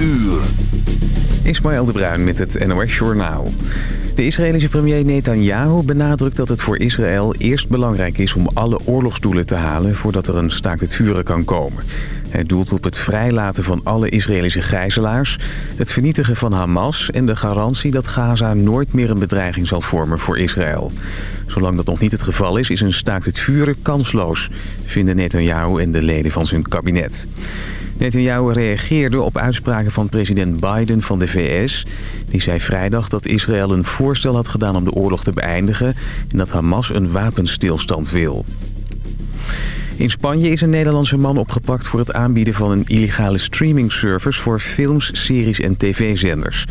uur. Ismaël de Bruin met het NOS Journaal. De Israëlische premier Netanyahu benadrukt dat het voor Israël eerst belangrijk is om alle oorlogsdoelen te halen voordat er een staakt het vuren kan komen. Hij doelt op het vrijlaten van alle Israëlische gijzelaars, het vernietigen van Hamas en de garantie dat Gaza nooit meer een bedreiging zal vormen voor Israël. Zolang dat nog niet het geval is, is een staakt het vuren kansloos, vinden Netanyahu en de leden van zijn kabinet. Netanyahu reageerde op uitspraken van president Biden van de VS. Die zei vrijdag dat Israël een voorstel had gedaan om de oorlog te beëindigen... en dat Hamas een wapenstilstand wil. In Spanje is een Nederlandse man opgepakt voor het aanbieden van een illegale streamingservice voor films, series en tv-zenders.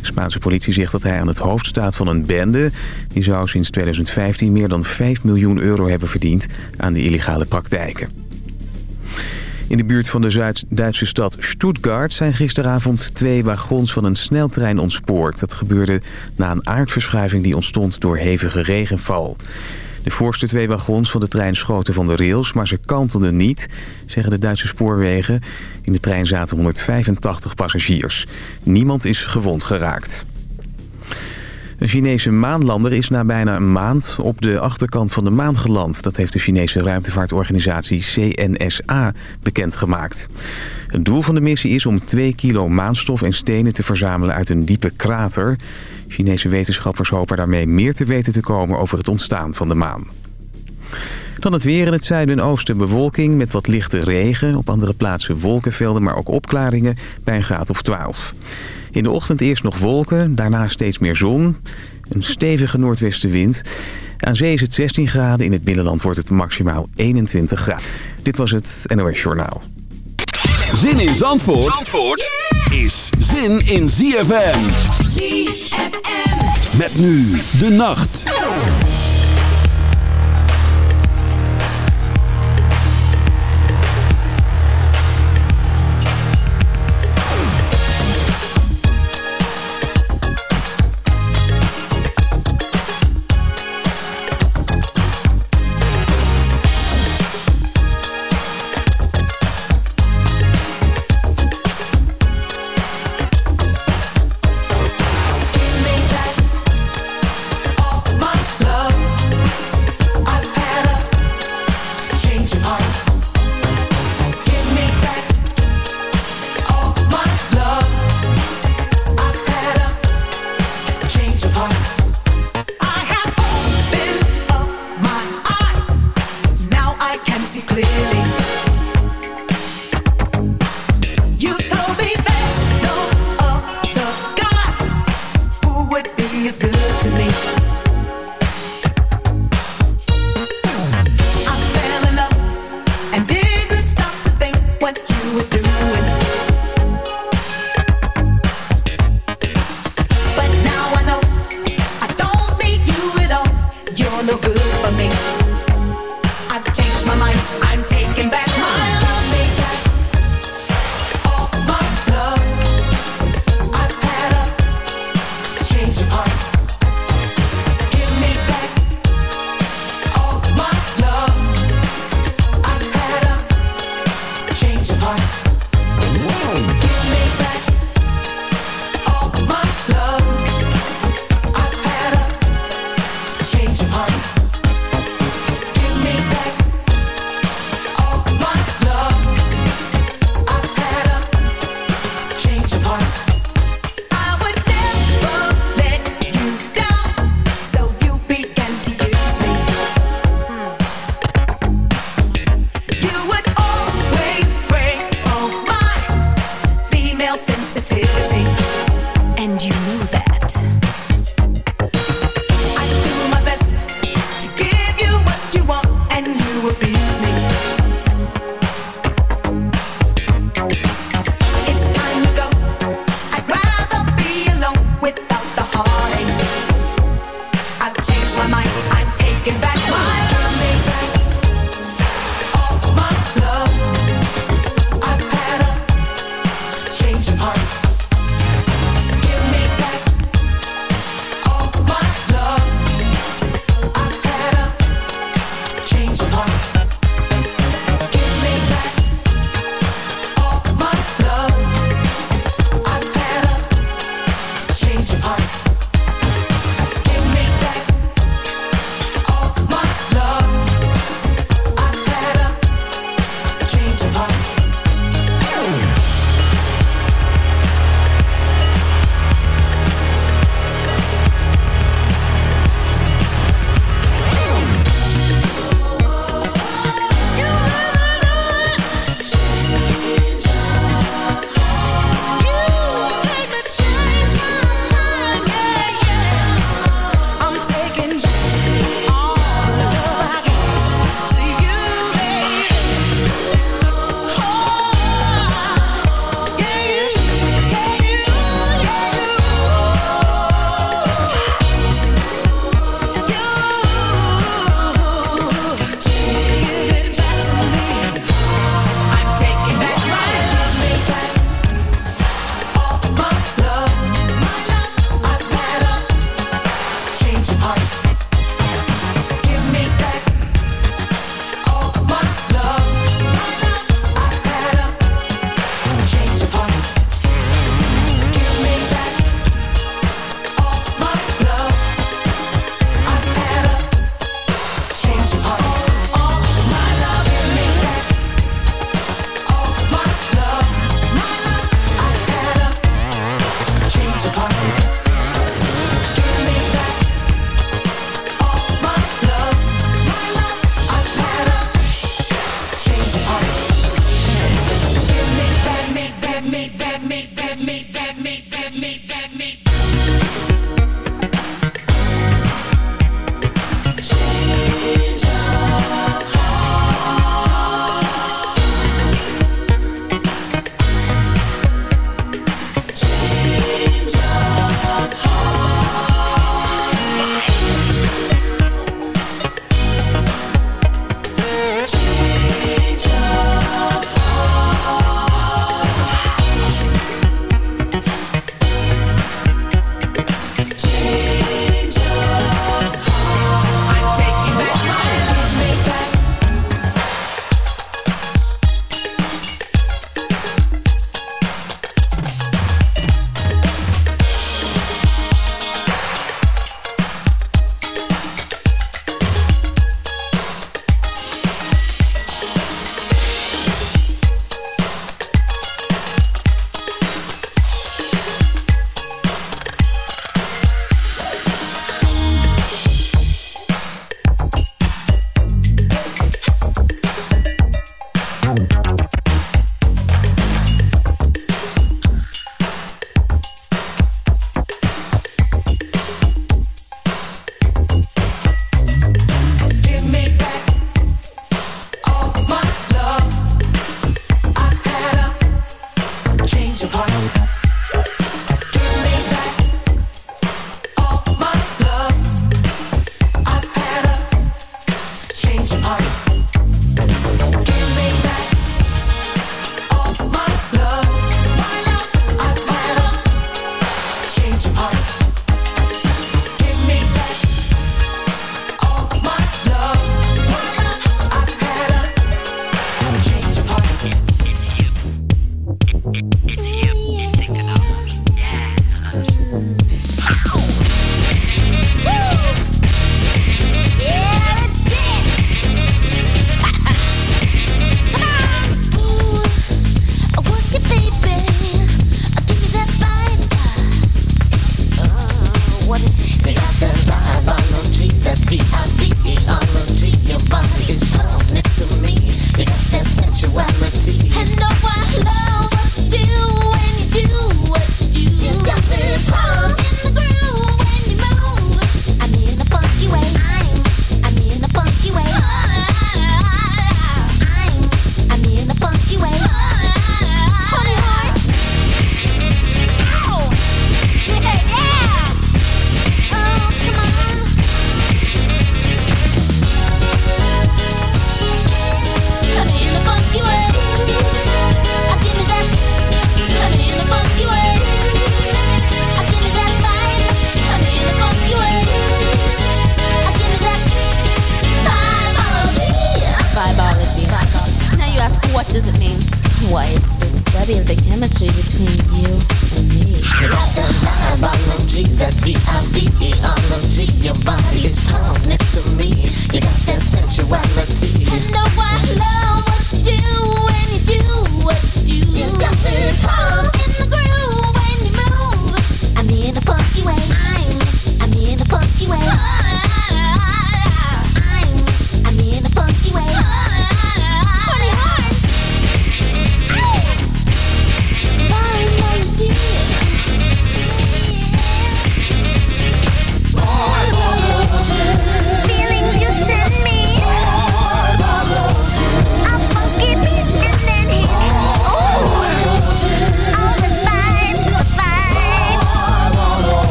De Spaanse politie zegt dat hij aan het hoofd staat van een bende. Die zou sinds 2015 meer dan 5 miljoen euro hebben verdiend aan de illegale praktijken. In de buurt van de Zuid-Duitse stad Stuttgart zijn gisteravond twee wagons van een sneltrein ontspoord. Dat gebeurde na een aardverschuiving die ontstond door hevige regenval. De voorste twee wagons van de trein schoten van de rails, maar ze kantelden niet, zeggen de Duitse spoorwegen. In de trein zaten 185 passagiers. Niemand is gewond geraakt. Een Chinese maanlander is na bijna een maand op de achterkant van de maan geland. Dat heeft de Chinese ruimtevaartorganisatie CNSA bekendgemaakt. Het doel van de missie is om 2 kilo maanstof en stenen te verzamelen uit een diepe krater. Chinese wetenschappers hopen daarmee meer te weten te komen over het ontstaan van de maan. Dan het weer in het zuiden en oosten bewolking met wat lichte regen. Op andere plaatsen wolkenvelden, maar ook opklaringen bij een graad of 12. In de ochtend eerst nog wolken, daarna steeds meer zon. Een stevige noordwestenwind. Aan zee is het 16 graden, in het binnenland wordt het maximaal 21 graden. Dit was het NOS Journaal. Zin in Zandvoort, Zandvoort is zin in ZFM. ZFM. Met nu de nacht.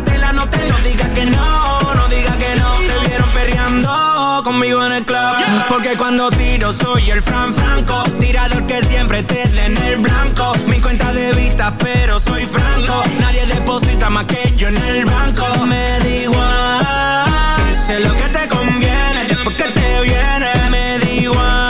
en cachatela no te no digas que no, no digas que no. Te vieron perreando conmigo en el club. Porque cuando tiro soy el Fran Franco, tirador que siempre te den el blanco. Mi cuenta de vista, pero soy franco. Nadie deposita más que yo en el banco. Me da igual, sé lo que te conviene después que te viene. Me da igual,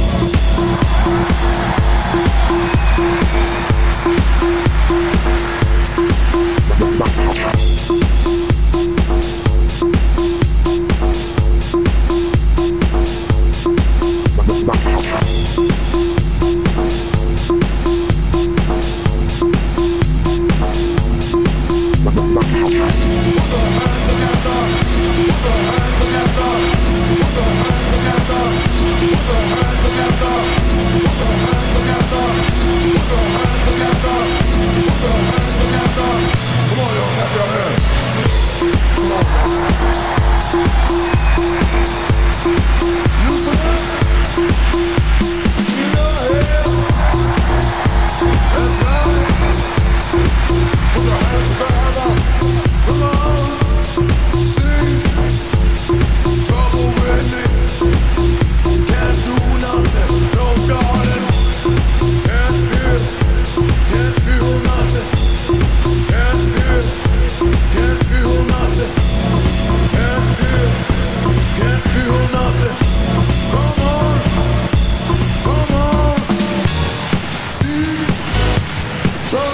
Trouble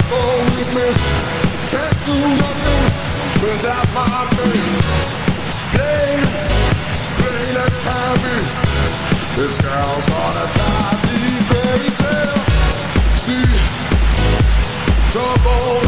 with me. Can't do nothing without my pain. Pain, pain that's heavy. This girl's gonna drive me crazy. See, trouble.